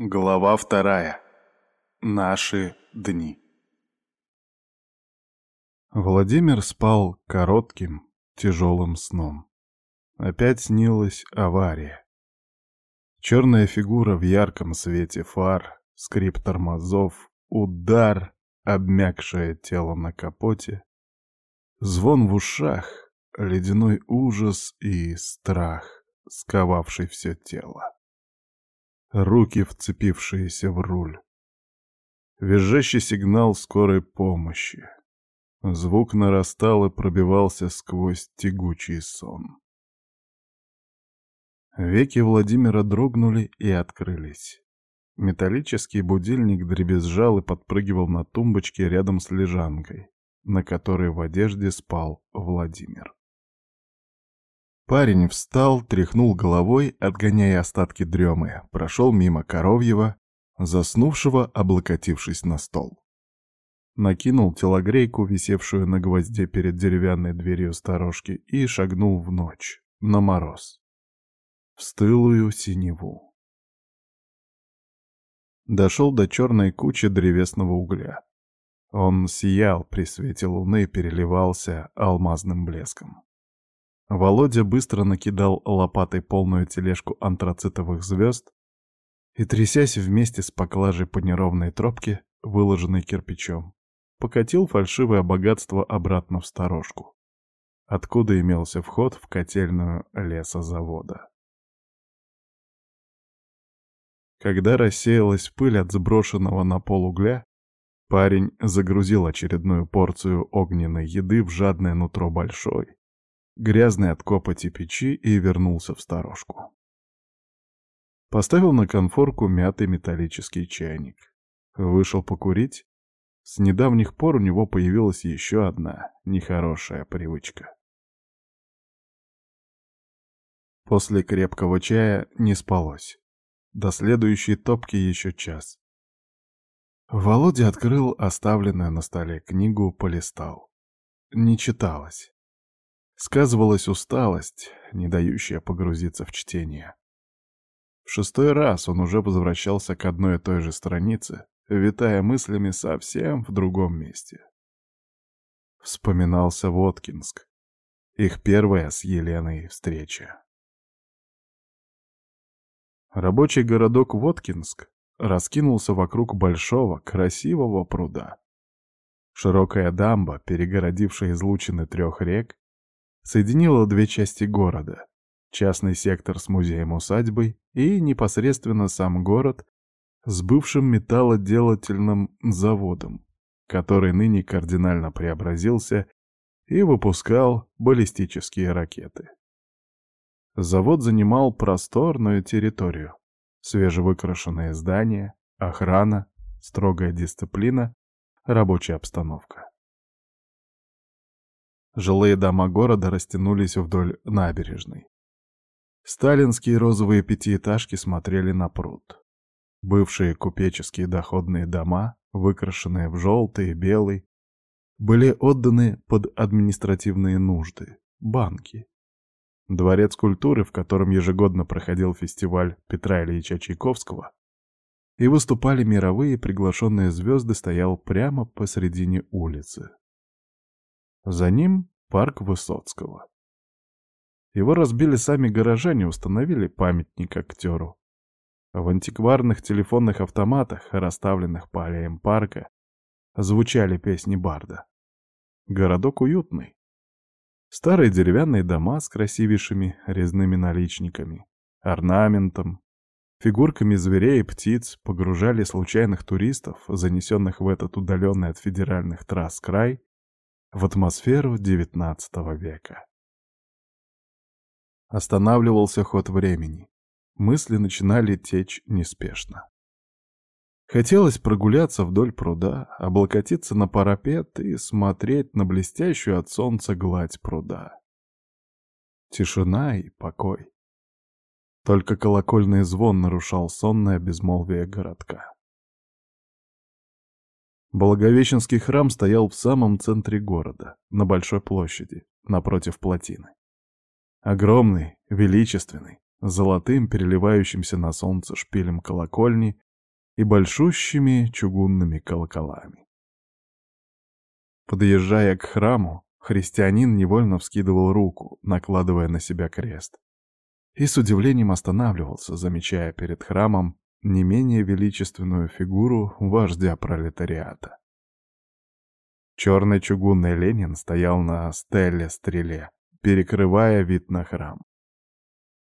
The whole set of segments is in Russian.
Глава вторая. Наши дни. Владимир спал коротким, тяжелым сном. Опять снилась авария. Черная фигура в ярком свете фар, скрип тормозов, удар, обмякшее тело на капоте, звон в ушах, ледяной ужас и страх, сковавший все тело руки, вцепившиеся в руль. Визжащий сигнал скорой помощи. Звук нарастал и пробивался сквозь тягучий сон. Веки Владимира дрогнули и открылись. Металлический будильник дребезжал и подпрыгивал на тумбочке рядом с лежанкой, на которой в одежде спал Владимир. Парень встал, тряхнул головой, отгоняя остатки дремы, прошел мимо Коровьева, заснувшего, облокотившись на стол. Накинул телогрейку, висевшую на гвозде перед деревянной дверью сторожки, и шагнул в ночь, на мороз. В стылую синеву. Дошел до черной кучи древесного угля. Он сиял при свете луны, переливался алмазным блеском. Володя быстро накидал лопатой полную тележку антрацитовых звезд и, трясясь вместе с поклажей по неровной тропке, выложенной кирпичом, покатил фальшивое богатство обратно в сторожку, откуда имелся вход в котельную лесозавода. Когда рассеялась пыль от сброшенного на пол угля, парень загрузил очередную порцию огненной еды в жадное нутро большой, грязный от копоти печи и вернулся в сторожку. Поставил на конфорку мятый металлический чайник. Вышел покурить. С недавних пор у него появилась еще одна нехорошая привычка. После крепкого чая не спалось. До следующей топки еще час. Володя открыл оставленную на столе книгу, полистал. Не читалось. Сказывалась усталость, не дающая погрузиться в чтение. В шестой раз он уже возвращался к одной и той же странице, витая мыслями совсем в другом месте. Вспоминался Воткинск. Их первая с Еленой встреча. Рабочий городок Воткинск раскинулся вокруг большого, красивого пруда. Широкая дамба, перегородившая излучины трех рек, соединила две части города — частный сектор с музеем-усадьбой и непосредственно сам город с бывшим металлоделательным заводом, который ныне кардинально преобразился и выпускал баллистические ракеты. Завод занимал просторную территорию, свежевыкрашенные здания, охрана, строгая дисциплина, рабочая обстановка. Жилые дома города растянулись вдоль набережной. Сталинские розовые пятиэтажки смотрели на пруд. Бывшие купеческие доходные дома, выкрашенные в желтый и белый, были отданы под административные нужды, банки. Дворец культуры, в котором ежегодно проходил фестиваль Петра Ильича Чайковского, и выступали мировые приглашенные звезды, стоял прямо посредине улицы. За ним парк Высоцкого. Его разбили сами горожане, установили памятник актеру. В антикварных телефонных автоматах, расставленных по аллеям парка, звучали песни Барда. Городок уютный. Старые деревянные дома с красивейшими резными наличниками, орнаментом, фигурками зверей и птиц погружали случайных туристов, занесенных в этот удаленный от федеральных трасс край, в атмосферу XIX века. Останавливался ход времени. Мысли начинали течь неспешно. Хотелось прогуляться вдоль пруда, облокотиться на парапет и смотреть на блестящую от солнца гладь пруда. Тишина и покой. Только колокольный звон нарушал сонное безмолвие городка. Благовещенский храм стоял в самом центре города, на большой площади, напротив плотины. Огромный, величественный, золотым, переливающимся на солнце шпилем колокольни, и большущими чугунными колоколами. Подъезжая к храму, христианин невольно вскидывал руку, накладывая на себя крест. И с удивлением останавливался, замечая перед храмом не менее величественную фигуру вождя пролетариата. Черный чугунный Ленин стоял на стелле-стреле, перекрывая вид на храм.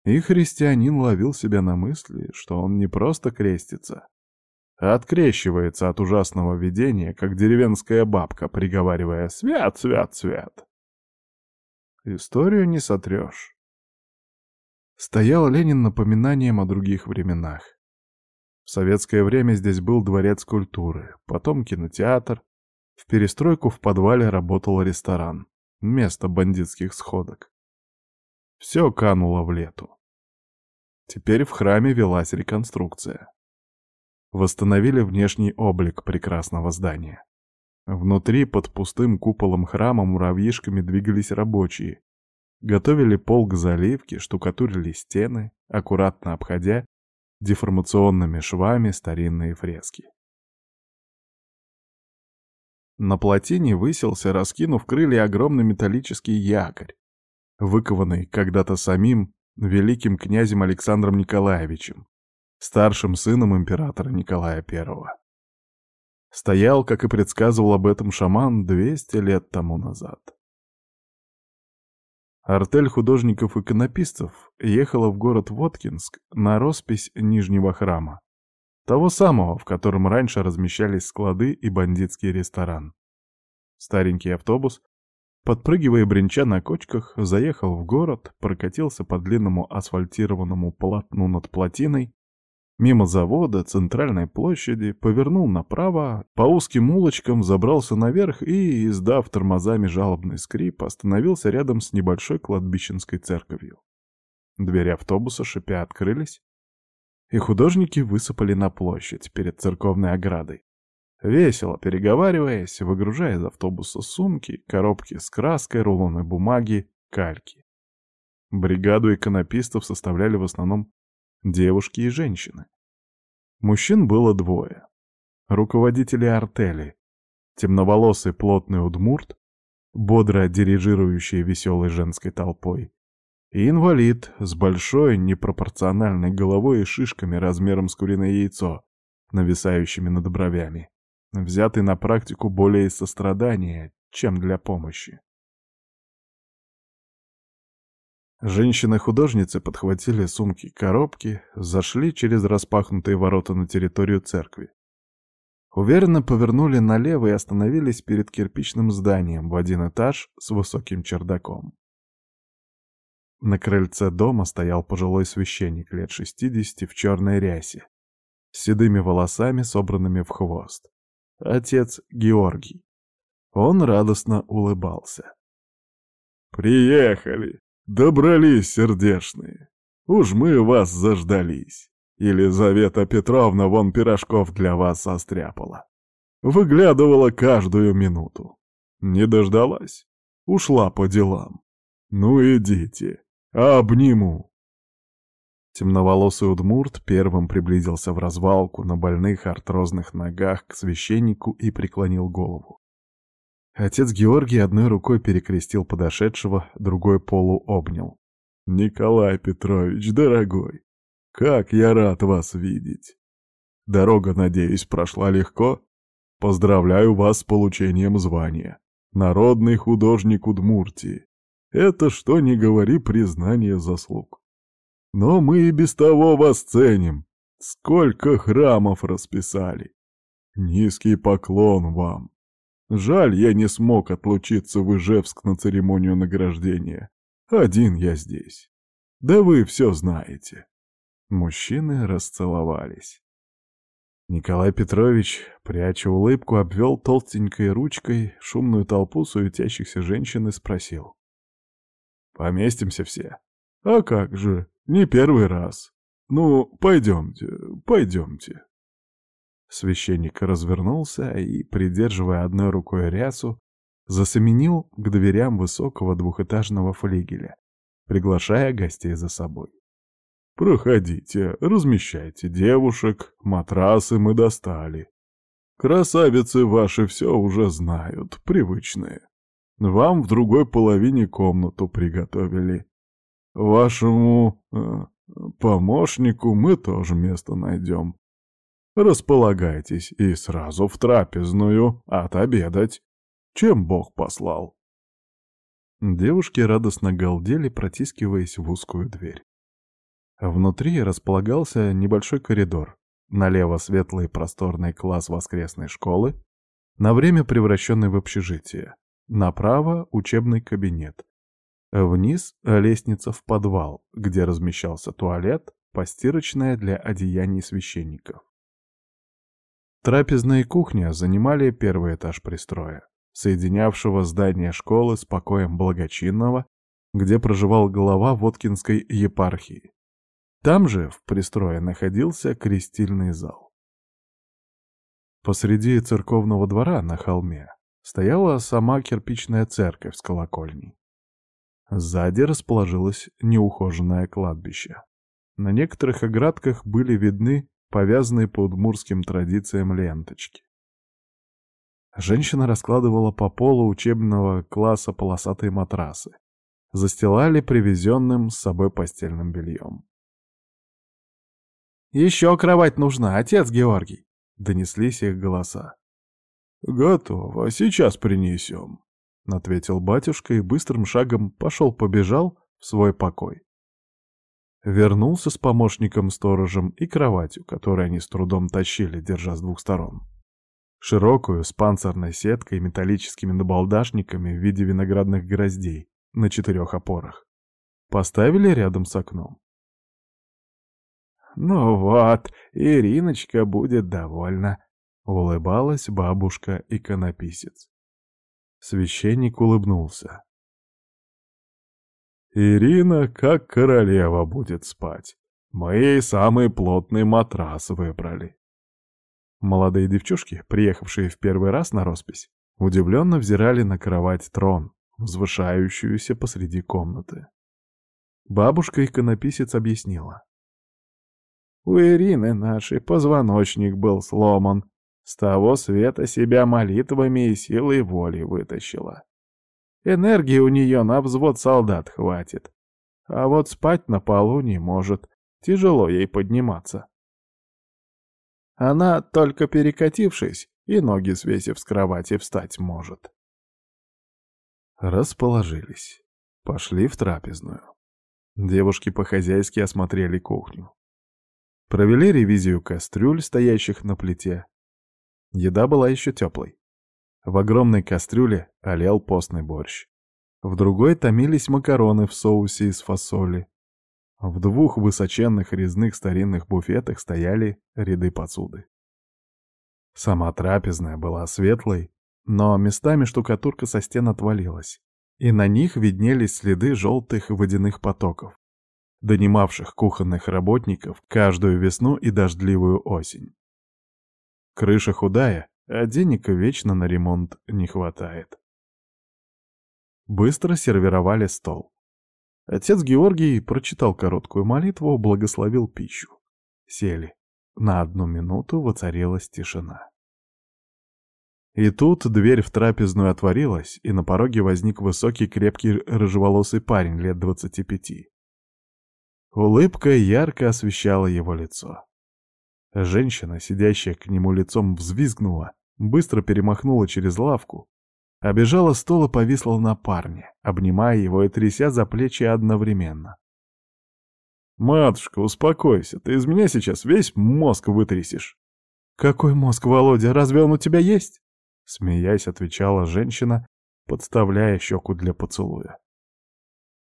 И христианин ловил себя на мысли, что он не просто крестится, а открещивается от ужасного видения, как деревенская бабка, приговаривая «Свят, свят, свят». Историю не сотрешь. Стоял Ленин напоминанием о других временах. В советское время здесь был дворец культуры, потом кинотеатр. В перестройку в подвале работал ресторан, место бандитских сходок. Все кануло в лету. Теперь в храме велась реконструкция. Восстановили внешний облик прекрасного здания. Внутри, под пустым куполом храма, муравьишками двигались рабочие. Готовили пол к заливке, штукатурили стены, аккуратно обходя деформационными швами старинные фрески. На плотине высился, раскинув крылья, огромный металлический якорь, выкованный когда-то самим великим князем Александром Николаевичем, старшим сыном императора Николая I. Стоял, как и предсказывал об этом шаман, 200 лет тому назад. Артель художников-иконописцев ехала в город Воткинск на роспись Нижнего храма, того самого, в котором раньше размещались склады и бандитский ресторан. Старенький автобус Подпрыгивая бренча на кочках, заехал в город, прокатился по длинному асфальтированному полотну над плотиной, мимо завода, центральной площади, повернул направо, по узким улочкам забрался наверх и, издав тормозами жалобный скрип, остановился рядом с небольшой кладбищенской церковью. Двери автобуса шипя открылись, и художники высыпали на площадь перед церковной оградой. Весело переговариваясь, выгружая из автобуса сумки, коробки с краской, рулоны бумаги, кальки. Бригаду иконописцев составляли в основном девушки и женщины. Мужчин было двое. Руководители артели, темноволосый плотный удмурт, бодро дирижирующий веселой женской толпой, и инвалид с большой непропорциональной головой и шишками размером с куриное яйцо, нависающими над бровями взятый на практику более из сострадания, чем для помощи. Женщины-художницы подхватили сумки-коробки, зашли через распахнутые ворота на территорию церкви. Уверенно повернули налево и остановились перед кирпичным зданием в один этаж с высоким чердаком. На крыльце дома стоял пожилой священник лет шестидесяти в черной рясе, с седыми волосами, собранными в хвост отец Георгий. Он радостно улыбался. «Приехали! Добрались, сердешные! Уж мы вас заждались! Елизавета Петровна вон пирожков для вас состряпала. Выглядывала каждую минуту. Не дождалась. Ушла по делам. Ну идите, обниму!» Темноволосый удмурт первым приблизился в развалку на больных артрозных ногах к священнику и преклонил голову. Отец Георгий одной рукой перекрестил подошедшего, другой полу обнял. «Николай Петрович, дорогой, как я рад вас видеть! Дорога, надеюсь, прошла легко? Поздравляю вас с получением звания. Народный художник Удмуртии. Это, что ни говори, признание заслуг. Но мы и без того вас ценим. Сколько храмов расписали. Низкий поклон вам. Жаль, я не смог отлучиться в Ижевск на церемонию награждения. Один я здесь. Да вы все знаете. Мужчины расцеловались. Николай Петрович, пряча улыбку, обвел толстенькой ручкой шумную толпу суетящихся женщин и спросил. «Поместимся все?» «А как же?» Не первый раз. Ну, пойдемте, пойдемте. Священник развернулся и, придерживая одной рукой рясу, засеменил к дверям высокого двухэтажного флигеля, приглашая гостей за собой. Проходите, размещайте девушек, матрасы мы достали. Красавицы ваши все уже знают, привычные. Вам в другой половине комнату приготовили. Вашему э, помощнику мы тоже место найдем. Располагайтесь и сразу в трапезную отобедать. Чем Бог послал?» Девушки радостно галдели, протискиваясь в узкую дверь. Внутри располагался небольшой коридор. Налево светлый просторный класс воскресной школы, на время превращенный в общежитие. Направо — учебный кабинет. Вниз — лестница в подвал, где размещался туалет, постирочная для одеяний священников. Трапезная и кухня занимали первый этаж пристроя, соединявшего здание школы с покоем благочинного, где проживал глава Воткинской епархии. Там же, в пристрое, находился крестильный зал. Посреди церковного двора на холме стояла сама кирпичная церковь с колокольней. Сзади расположилось неухоженное кладбище. На некоторых оградках были видны повязанные по удмурским традициям ленточки. Женщина раскладывала по полу учебного класса полосатые матрасы. Застилали привезенным с собой постельным бельем. «Еще кровать нужна, отец Георгий!» — донеслись их голоса. «Готово, сейчас принесем», — ответил батюшка и быстрым шагом пошел-побежал в свой покой. Вернулся с помощником-сторожем и кроватью, которую они с трудом тащили, держа с двух сторон. Широкую, с панцирной сеткой и металлическими набалдашниками в виде виноградных гроздей на четырех опорах. Поставили рядом с окном. «Ну вот, Ириночка будет довольна», — улыбалась бабушка-иконописец. Священник улыбнулся. Ирина как королева будет спать. Мы ей самый плотный матрас выбрали. Молодые девчушки, приехавшие в первый раз на роспись, удивленно взирали на кровать-трон, возвышающуюся посреди комнаты. Бабушка-иконописец объяснила. У Ирины нашей позвоночник был сломан. С того света себя молитвами и силой воли вытащила. Энергии у нее на взвод солдат хватит. А вот спать на полу не может. Тяжело ей подниматься. Она, только перекатившись, и ноги свесив с кровати, встать может. Расположились. Пошли в трапезную. Девушки по-хозяйски осмотрели кухню. Провели ревизию кастрюль, стоящих на плите. Еда была еще теплой. В огромной кастрюле олел постный борщ. В другой томились макароны в соусе из фасоли. В двух высоченных резных старинных буфетах стояли ряды посуды. Сама трапезная была светлой, но местами штукатурка со стен отвалилась, и на них виднелись следы желтых водяных потоков, донимавших кухонных работников каждую весну и дождливую осень. Крыша худая, а денег вечно на ремонт не хватает. Быстро сервировали стол. Отец Георгий прочитал короткую молитву, благословил пищу. Сели. На одну минуту воцарилась тишина. И тут дверь в трапезную отворилась, и на пороге возник высокий, крепкий, рыжеволосый парень лет двадцати пяти. Улыбка ярко освещала его лицо. Женщина, сидящая к нему лицом, взвизгнула, быстро перемахнула через лавку, обежала стол и повисла на парне, обнимая его и тряся за плечи одновременно. «Матушка, успокойся, ты из меня сейчас весь мозг вытрясешь». «Какой мозг, Володя, разве он у тебя есть?» Смеясь, отвечала женщина, подставляя щеку для поцелуя.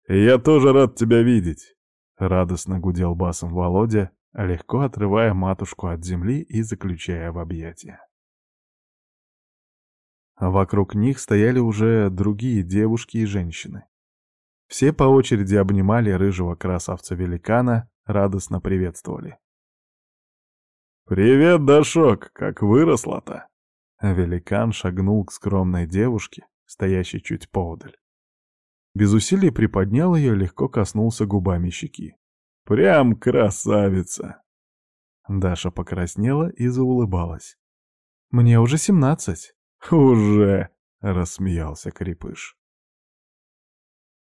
«Я тоже рад тебя видеть», — радостно гудел басом Володя, легко отрывая матушку от земли и заключая в объятия. Вокруг них стояли уже другие девушки и женщины. Все по очереди обнимали рыжего красавца-великана, радостно приветствовали. «Привет, Дашок, как выросла-то!» Великан шагнул к скромной девушке, стоящей чуть поодаль. Без усилий приподнял ее, легко коснулся губами щеки. Прям красавица!» Даша покраснела и заулыбалась. «Мне уже семнадцать». «Уже!» — рассмеялся Крепыш.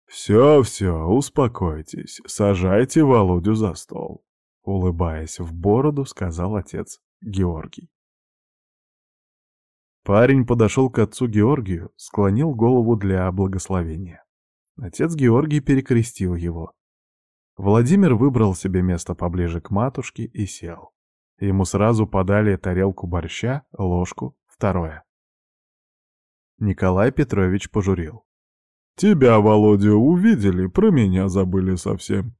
«Все-все, успокойтесь, сажайте Володю за стол», — улыбаясь в бороду, сказал отец Георгий. Парень подошел к отцу Георгию, склонил голову для благословения. Отец Георгий перекрестил его. Владимир выбрал себе место поближе к матушке и сел. Ему сразу подали тарелку борща, ложку, второе. Николай Петрович пожурил. «Тебя, Володя, увидели, про меня забыли совсем.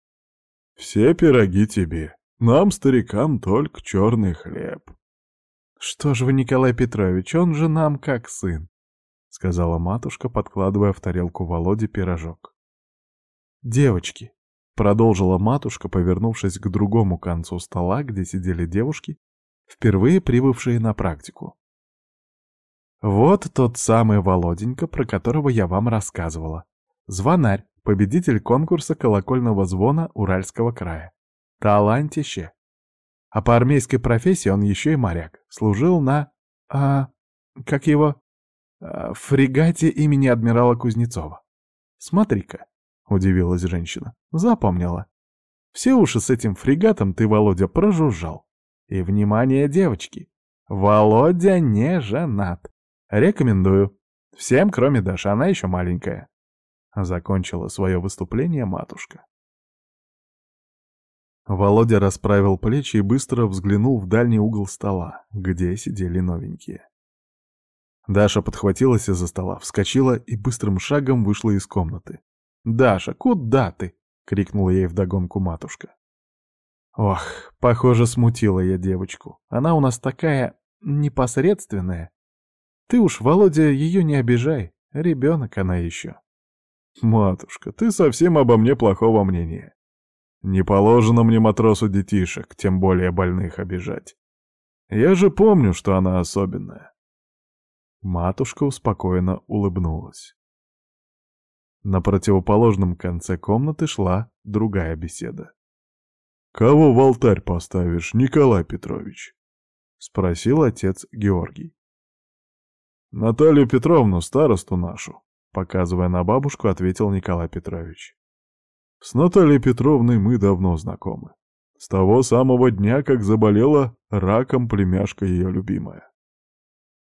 Все пироги тебе, нам, старикам, только черный хлеб». «Что ж вы, Николай Петрович, он же нам как сын», — сказала матушка, подкладывая в тарелку Володе пирожок. «Девочки», — продолжила матушка, повернувшись к другому концу стола, где сидели девушки, впервые прибывшие на практику. «Вот тот самый Володенька, про которого я вам рассказывала. Звонарь, победитель конкурса колокольного звона Уральского края. Талантище. А по армейской профессии он еще и моряк. Служил на... А... Как его? А, фрегате имени адмирала Кузнецова. Смотри-ка, удивилась женщина. Запомнила. Все уши с этим фрегатом ты, Володя, прожужжал. И, внимание, девочки, Володя не женат. Рекомендую. Всем, кроме Даши, она еще маленькая. Закончила свое выступление матушка. Володя расправил плечи и быстро взглянул в дальний угол стола, где сидели новенькие. Даша подхватилась из-за стола, вскочила и быстрым шагом вышла из комнаты. «Даша, куда ты?» — крикнула ей вдогонку матушка. Ох, похоже, смутила я девочку. Она у нас такая непосредственная. Ты уж, Володя, ее не обижай, ребенок она еще. Матушка, ты совсем обо мне плохого мнения. Не положено мне матросу детишек, тем более больных, обижать. Я же помню, что она особенная. Матушка успокоенно улыбнулась. На противоположном конце комнаты шла другая беседа. «Кого в алтарь поставишь, Николай Петрович?» — спросил отец Георгий. «Наталью Петровну, старосту нашу», — показывая на бабушку, ответил Николай Петрович. С Натальей Петровной мы давно знакомы. С того самого дня, как заболела раком племяшка ее любимая.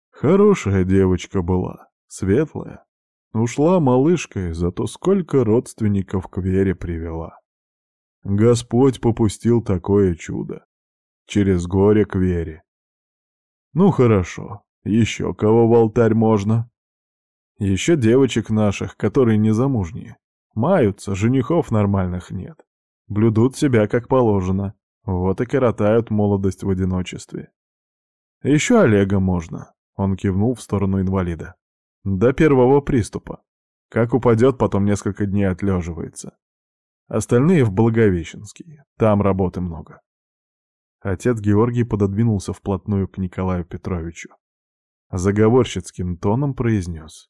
Хорошая девочка была, светлая. Ушла малышкой, зато сколько родственников к вере привела. Господь попустил такое чудо. Через горе к вере. Ну хорошо, еще кого в алтарь можно? Еще девочек наших, которые незамужние. Маются, женихов нормальных нет. Блюдут себя как положено. Вот и коротают молодость в одиночестве. Еще Олега можно. Он кивнул в сторону инвалида. До первого приступа. Как упадет, потом несколько дней отлеживается. Остальные в Благовещенский. Там работы много. Отец Георгий пододвинулся вплотную к Николаю Петровичу. Заговорщицким тоном произнес.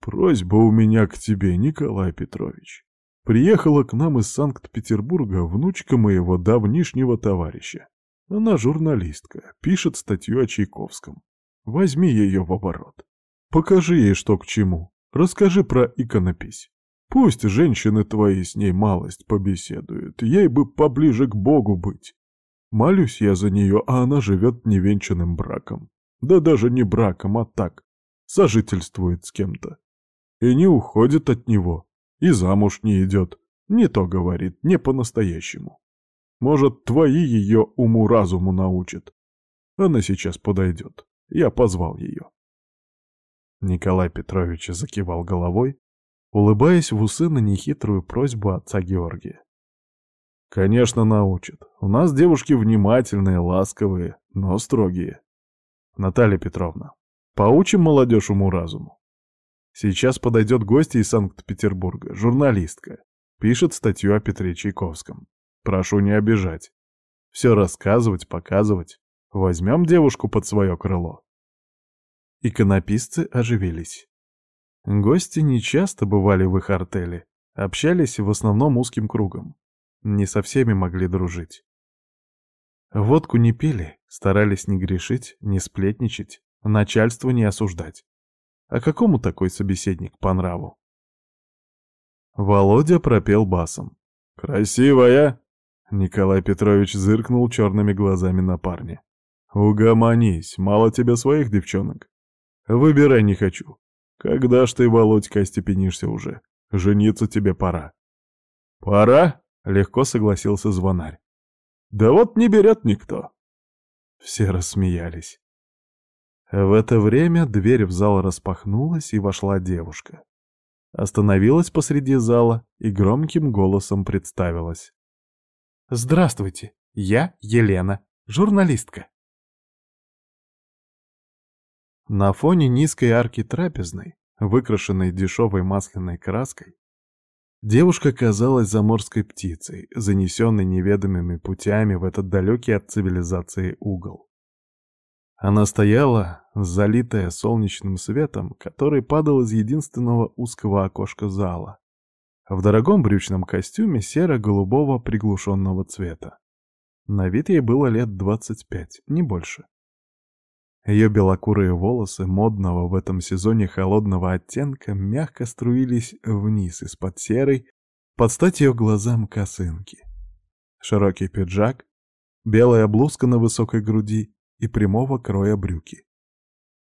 Просьба у меня к тебе, Николай Петрович. Приехала к нам из Санкт-Петербурга внучка моего давнишнего товарища. Она журналистка, пишет статью о Чайковском. Возьми ее в оборот. Покажи ей, что к чему. Расскажи про иконопись. Пусть женщины твои с ней малость побеседуют, ей бы поближе к Богу быть. Молюсь я за нее, а она живет невенчанным браком. Да даже не браком, а так, сожительствует с кем-то и не уходит от него, и замуж не идет, не то говорит, не по-настоящему. Может, твои ее уму-разуму научат. Она сейчас подойдет. Я позвал ее. Николай Петрович закивал головой, улыбаясь в усы на нехитрую просьбу отца Георгия. «Конечно, научат. У нас девушки внимательные, ласковые, но строгие. Наталья Петровна, поучим молодежь уму-разуму. Сейчас подойдет гостья из Санкт-Петербурга, журналистка. Пишет статью о Петре Чайковском. Прошу не обижать. Все рассказывать, показывать. Возьмем девушку под свое крыло. Иконописцы оживились. Гости не часто бывали в их артели, общались в основном узким кругом. не со всеми могли дружить. Водку не пили, старались не грешить, не сплетничать, начальство не осуждать. А какому такой собеседник по нраву? Володя пропел басом. «Красивая!» Николай Петрович зыркнул черными глазами на парня. «Угомонись, мало тебе своих девчонок. Выбирай не хочу. Когда ж ты, Володька, остепенишься уже? Жениться тебе пора». «Пора?» — легко согласился звонарь. «Да вот не берет никто». Все рассмеялись. В это время дверь в зал распахнулась, и вошла девушка. Остановилась посреди зала и громким голосом представилась. «Здравствуйте, я Елена, журналистка». На фоне низкой арки трапезной, выкрашенной дешевой масляной краской, девушка казалась заморской птицей, занесенной неведомыми путями в этот далекий от цивилизации угол. Она стояла, залитая солнечным светом, который падал из единственного узкого окошка зала, в дорогом брючном костюме серо-голубого приглушенного цвета. На вид ей было лет двадцать пять, не больше. Ее белокурые волосы модного в этом сезоне холодного оттенка мягко струились вниз из-под серой, под стать ее глазам косынки. Широкий пиджак, белая блузка на высокой груди и прямого кроя брюки,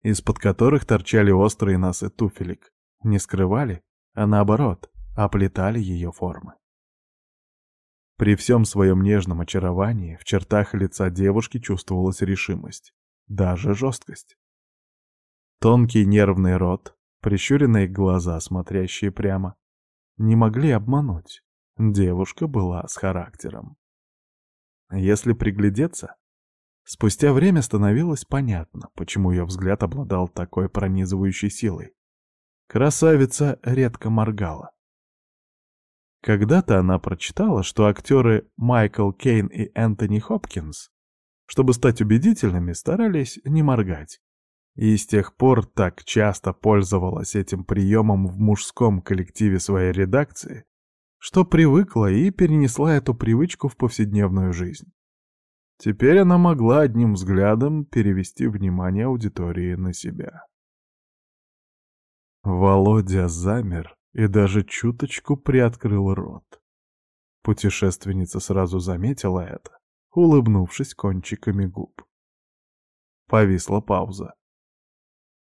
из-под которых торчали острые носы туфелек, не скрывали, а наоборот, оплетали ее формы. При всем своем нежном очаровании в чертах лица девушки чувствовалась решимость даже жесткость. Тонкий нервный рот, прищуренные глаза, смотрящие прямо, не могли обмануть. Девушка была с характером. Если приглядеться, спустя время становилось понятно, почему ее взгляд обладал такой пронизывающей силой. Красавица редко моргала. Когда-то она прочитала, что актеры Майкл Кейн и Энтони Хопкинс чтобы стать убедительными, старались не моргать. И с тех пор так часто пользовалась этим приемом в мужском коллективе своей редакции, что привыкла и перенесла эту привычку в повседневную жизнь. Теперь она могла одним взглядом перевести внимание аудитории на себя. Володя замер и даже чуточку приоткрыл рот. Путешественница сразу заметила это улыбнувшись кончиками губ. Повисла пауза.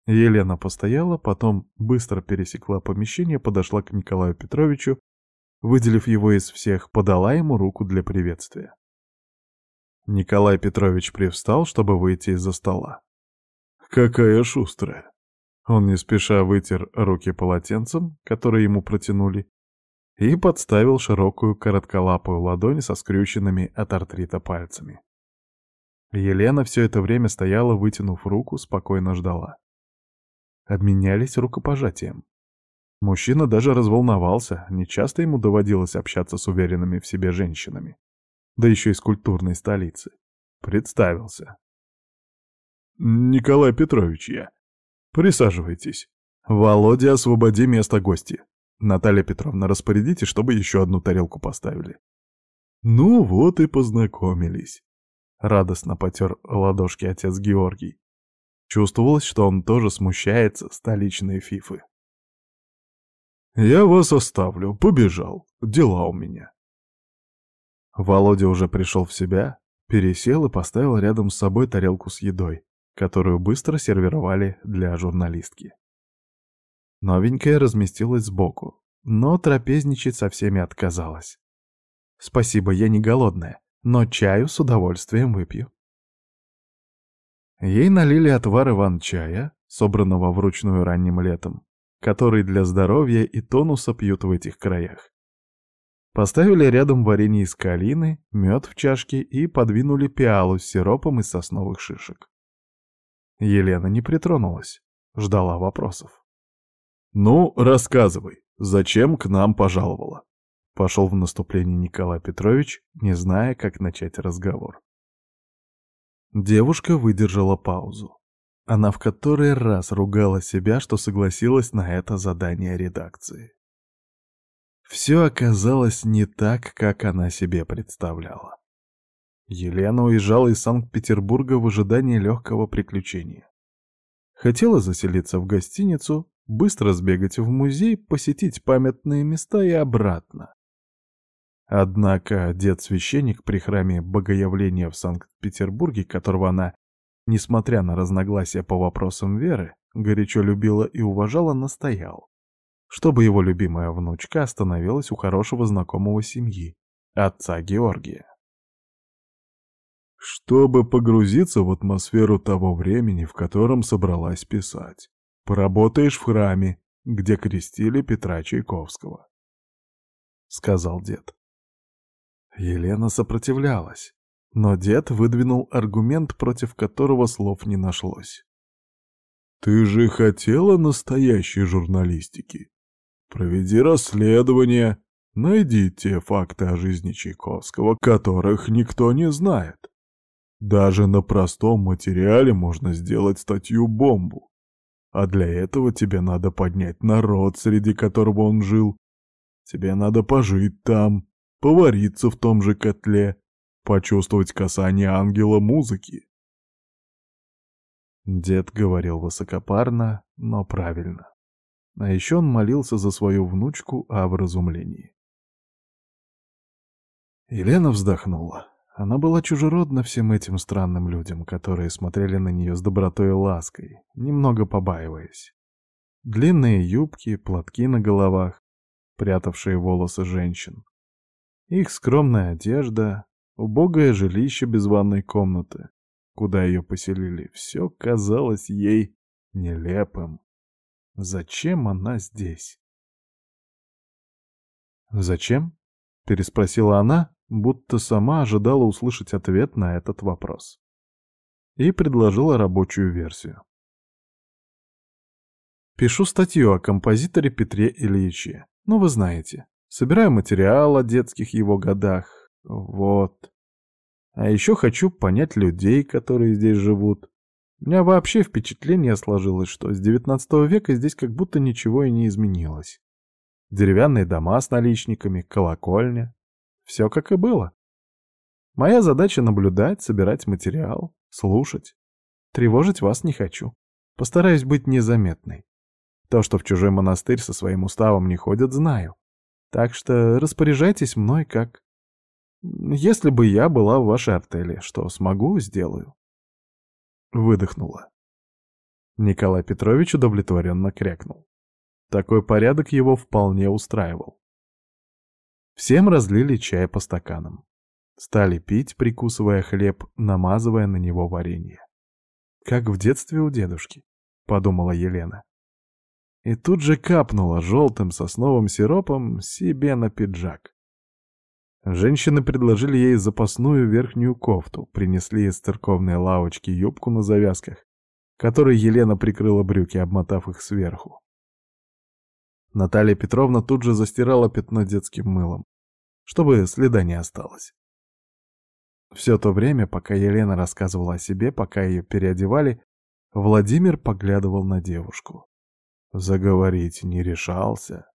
Елена постояла, потом быстро пересекла помещение, подошла к Николаю Петровичу, выделив его из всех, подала ему руку для приветствия. Николай Петрович привстал, чтобы выйти из-за стола. «Какая шустрая!» Он не спеша вытер руки полотенцем, которые ему протянули, и подставил широкую коротколапую ладонь со скрюченными от артрита пальцами. Елена все это время стояла, вытянув руку, спокойно ждала. Обменялись рукопожатием. Мужчина даже разволновался, нечасто ему доводилось общаться с уверенными в себе женщинами. Да еще из культурной столицы. Представился. «Николай Петрович я. Присаживайтесь. Володя, освободи место гости. Наталья Петровна, распорядите, чтобы еще одну тарелку поставили. Ну вот и познакомились. Радостно потер ладошки отец Георгий. Чувствовалось, что он тоже смущается столичной фифы. «Я вас оставлю, побежал. Дела у меня». Володя уже пришел в себя, пересел и поставил рядом с собой тарелку с едой, которую быстро сервировали для журналистки. Новенькая разместилась сбоку, но трапезничать со всеми отказалась. «Спасибо, я не голодная, но чаю с удовольствием выпью». Ей налили отвар иван-чая, собранного вручную ранним летом, который для здоровья и тонуса пьют в этих краях. Поставили рядом варенье из калины, мед в чашке и подвинули пиалу с сиропом из сосновых шишек. Елена не притронулась, ждала вопросов. «Ну, рассказывай, зачем к нам пожаловала?» Пошел в наступление Николай Петрович, не зная, как начать разговор. Девушка выдержала паузу. Она в который раз ругала себя, что согласилась на это задание редакции. Все оказалось не так, как она себе представляла. Елена уезжала из Санкт-Петербурга в ожидании легкого приключения. Хотела заселиться в гостиницу, быстро сбегать в музей, посетить памятные места и обратно. Однако дед-священник при храме Богоявления в Санкт-Петербурге, которого она, несмотря на разногласия по вопросам веры, горячо любила и уважала, настоял, чтобы его любимая внучка остановилась у хорошего знакомого семьи, отца Георгия. Чтобы погрузиться в атмосферу того времени, в котором собралась писать, поработаешь в храме, где крестили Петра Чайковского, — сказал дед. Елена сопротивлялась, но дед выдвинул аргумент, против которого слов не нашлось. «Ты же хотела настоящей журналистики. Проведи расследование, найди те факты о жизни Чайковского, которых никто не знает. Даже на простом материале можно сделать статью-бомбу. А для этого тебе надо поднять народ, среди которого он жил. Тебе надо пожить там, повариться в том же котле, почувствовать касание ангела музыки. Дед говорил высокопарно, но правильно. А еще он молился за свою внучку о вразумлении. Елена вздохнула. Она была чужеродна всем этим странным людям, которые смотрели на нее с добротой и лаской, немного побаиваясь. Длинные юбки, платки на головах, прятавшие волосы женщин. Их скромная одежда, убогое жилище без ванной комнаты, куда ее поселили, все казалось ей нелепым. Зачем она здесь? «Зачем?» — переспросила она, будто сама ожидала услышать ответ на этот вопрос. И предложила рабочую версию. Пишу статью о композиторе Петре Ильиче. Ну, вы знаете. Собираю материал о детских его годах. Вот. А еще хочу понять людей, которые здесь живут. У меня вообще впечатление сложилось, что с XIX века здесь как будто ничего и не изменилось. Деревянные дома с наличниками, колокольня. Все как и было. Моя задача наблюдать, собирать материал, слушать. Тревожить вас не хочу. Постараюсь быть незаметной. То, что в чужой монастырь со своим уставом не ходят, знаю. Так что распоряжайтесь мной как... Если бы я была в вашей артели, что смогу, сделаю. Выдохнула. Николай Петрович удовлетворенно крякнул. Такой порядок его вполне устраивал. Всем разлили чай по стаканам. Стали пить, прикусывая хлеб, намазывая на него варенье. «Как в детстве у дедушки», — подумала Елена и тут же капнула желтым сосновым сиропом себе на пиджак. Женщины предложили ей запасную верхнюю кофту, принесли из церковной лавочки юбку на завязках, которой Елена прикрыла брюки, обмотав их сверху. Наталья Петровна тут же застирала пятно детским мылом, чтобы следа не осталось. Все то время, пока Елена рассказывала о себе, пока ее переодевали, Владимир поглядывал на девушку. Заговорить не решался.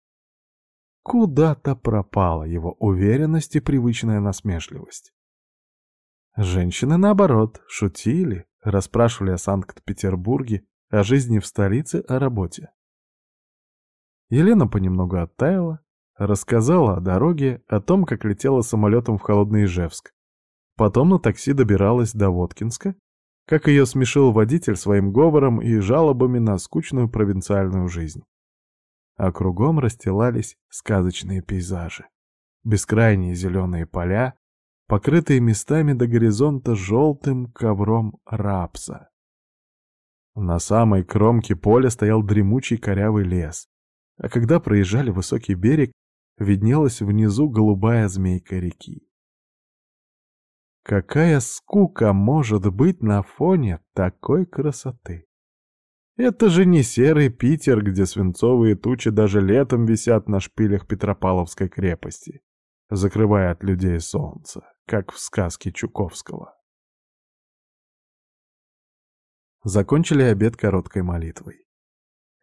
Куда-то пропала его уверенность и привычная насмешливость. Женщины, наоборот, шутили, расспрашивали о Санкт-Петербурге, о жизни в столице, о работе. Елена понемногу оттаяла, рассказала о дороге, о том, как летела самолетом в холодный Ижевск. Потом на такси добиралась до Воткинска, как ее смешил водитель своим говором и жалобами на скучную провинциальную жизнь. А кругом расстилались сказочные пейзажи. Бескрайние зеленые поля, покрытые местами до горизонта желтым ковром рапса. На самой кромке поля стоял дремучий корявый лес, а когда проезжали высокий берег, виднелась внизу голубая змейка реки. Какая скука может быть на фоне такой красоты? Это же не серый Питер, где свинцовые тучи даже летом висят на шпилях Петропавловской крепости, закрывая от людей солнце, как в сказке Чуковского. Закончили обед короткой молитвой.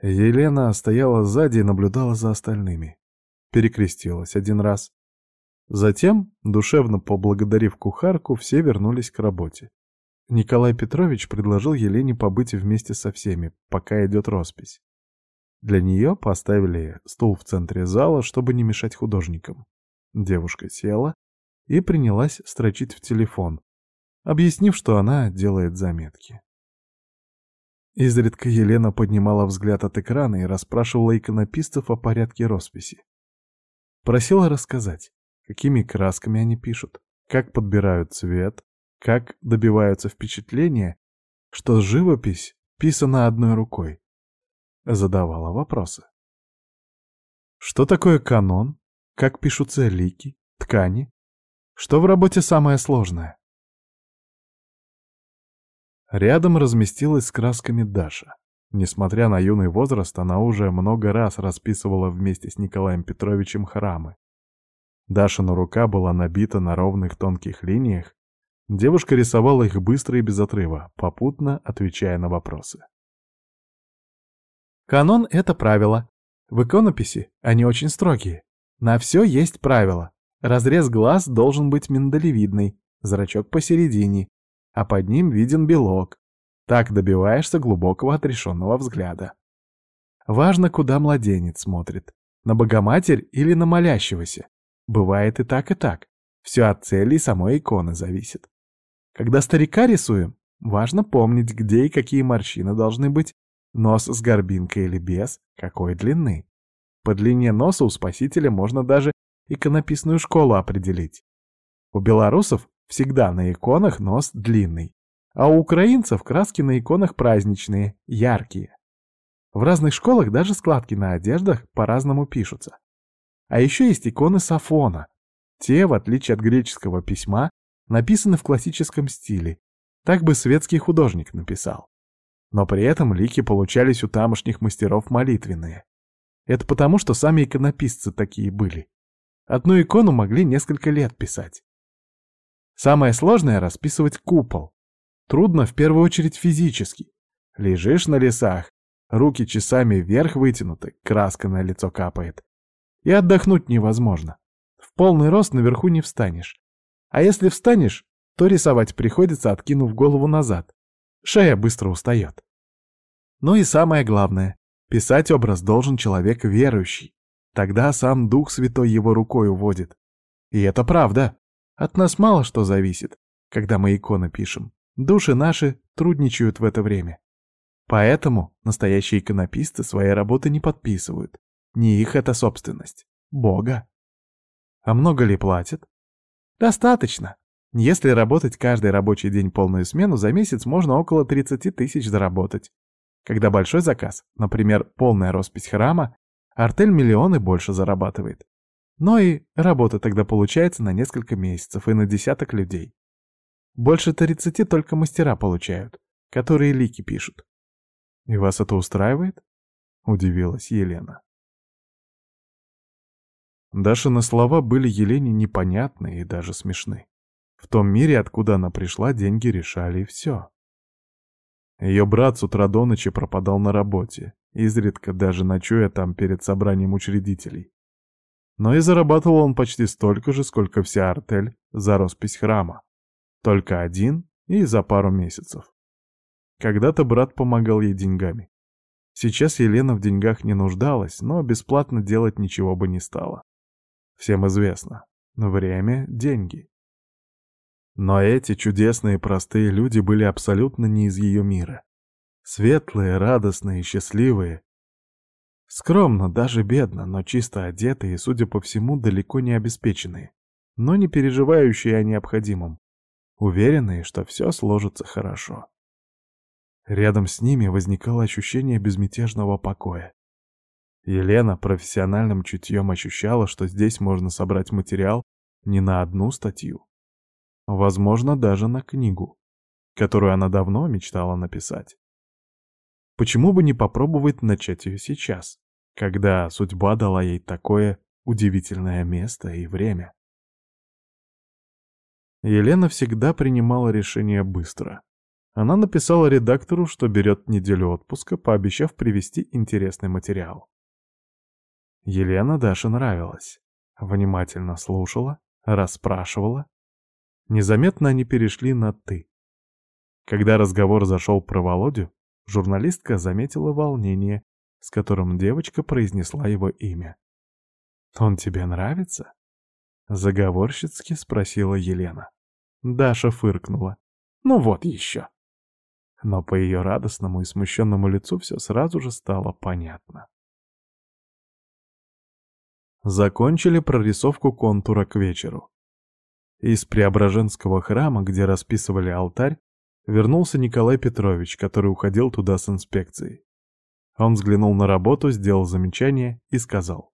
Елена стояла сзади и наблюдала за остальными. перекрестилась один раз. Затем, душевно поблагодарив кухарку, все вернулись к работе. Николай Петрович предложил Елене побыть вместе со всеми, пока идет роспись. Для нее поставили стул в центре зала, чтобы не мешать художникам. Девушка села и принялась строчить в телефон, объяснив, что она делает заметки. Изредка Елена поднимала взгляд от экрана и расспрашивала иконописцев о порядке росписи. Просила рассказать, какими красками они пишут, как подбирают цвет, как добиваются впечатления, что живопись писана одной рукой задавала вопросы. Что такое канон? Как пишутся лики, ткани? Что в работе самое сложное? Рядом разместилась с красками Даша. Несмотря на юный возраст, она уже много раз расписывала вместе с Николаем Петровичем храмы. Дашина рука была набита на ровных тонких линиях. Девушка рисовала их быстро и без отрыва, попутно отвечая на вопросы. Канон — это правило. В иконописи они очень строгие. На все есть правило. Разрез глаз должен быть миндалевидный, зрачок посередине, а под ним виден белок. Так добиваешься глубокого отрешенного взгляда. Важно, куда младенец смотрит. На Богоматерь или на молящегося. Бывает и так, и так. Все от цели самой иконы зависит. Когда старика рисуем, важно помнить, где и какие морщины должны быть, Нос с горбинкой или без, какой длины. По длине носа у спасителя можно даже иконописную школу определить. У белорусов всегда на иконах нос длинный, а у украинцев краски на иконах праздничные, яркие. В разных школах даже складки на одеждах по-разному пишутся. А еще есть иконы Сафона. Те, в отличие от греческого письма, написаны в классическом стиле. Так бы светский художник написал. Но при этом лики получались у тамошних мастеров молитвенные. Это потому, что сами иконописцы такие были. Одну икону могли несколько лет писать. Самое сложное — расписывать купол. Трудно в первую очередь физически. Лежишь на лесах, руки часами вверх вытянуты, краска на лицо капает. И отдохнуть невозможно. В полный рост наверху не встанешь. А если встанешь, то рисовать приходится, откинув голову назад. Шея быстро устает. Ну и самое главное, писать образ должен человек верующий. Тогда сам Дух Святой его рукой уводит. И это правда. От нас мало что зависит, когда мы иконы пишем. Души наши трудничают в это время. Поэтому настоящие иконописцы свои работы не подписывают. Не их это собственность. Бога. А много ли платят? Достаточно. Если работать каждый рабочий день полную смену, за месяц можно около 30 тысяч заработать. Когда большой заказ, например, полная роспись храма, артель миллионы больше зарабатывает. Но и работа тогда получается на несколько месяцев и на десяток людей. Больше 30 только мастера получают, которые лики пишут. «И вас это устраивает?» — удивилась Елена. Дашины слова были Елене непонятны и даже смешны. В том мире, откуда она пришла, деньги решали все. Ее брат с утра до ночи пропадал на работе, изредка даже ночуя там перед собранием учредителей. Но и зарабатывал он почти столько же, сколько вся артель за роспись храма. Только один и за пару месяцев. Когда-то брат помогал ей деньгами. Сейчас Елена в деньгах не нуждалась, но бесплатно делать ничего бы не стала. Всем известно. Время — деньги. Но эти чудесные простые люди были абсолютно не из ее мира. Светлые, радостные, счастливые. Скромно, даже бедно, но чисто одетые судя по всему, далеко не обеспеченные, но не переживающие о необходимом, уверенные, что все сложится хорошо. Рядом с ними возникало ощущение безмятежного покоя. Елена профессиональным чутьем ощущала, что здесь можно собрать материал не на одну статью, Возможно, даже на книгу, которую она давно мечтала написать. Почему бы не попробовать начать ее сейчас, когда судьба дала ей такое удивительное место и время? Елена всегда принимала решения быстро. Она написала редактору, что берет неделю отпуска, пообещав привезти интересный материал. Елена Даше нравилась. Внимательно слушала, расспрашивала. Незаметно они перешли на «ты». Когда разговор зашел про Володю, журналистка заметила волнение, с которым девочка произнесла его имя. «Он тебе нравится?» Заговорщицки спросила Елена. Даша фыркнула. «Ну вот еще». Но по ее радостному и смущенному лицу все сразу же стало понятно. Закончили прорисовку контура к вечеру. Из Преображенского храма, где расписывали алтарь, вернулся Николай Петрович, который уходил туда с инспекцией. Он взглянул на работу, сделал замечание и сказал.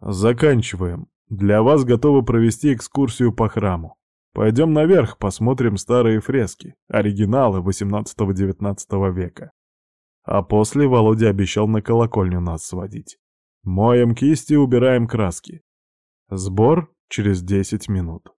«Заканчиваем. Для вас готовы провести экскурсию по храму. Пойдем наверх, посмотрим старые фрески, оригиналы XVIII-XIX века. А после Володя обещал на колокольню нас сводить. Моем кисти, убираем краски. Сбор через 10 минут.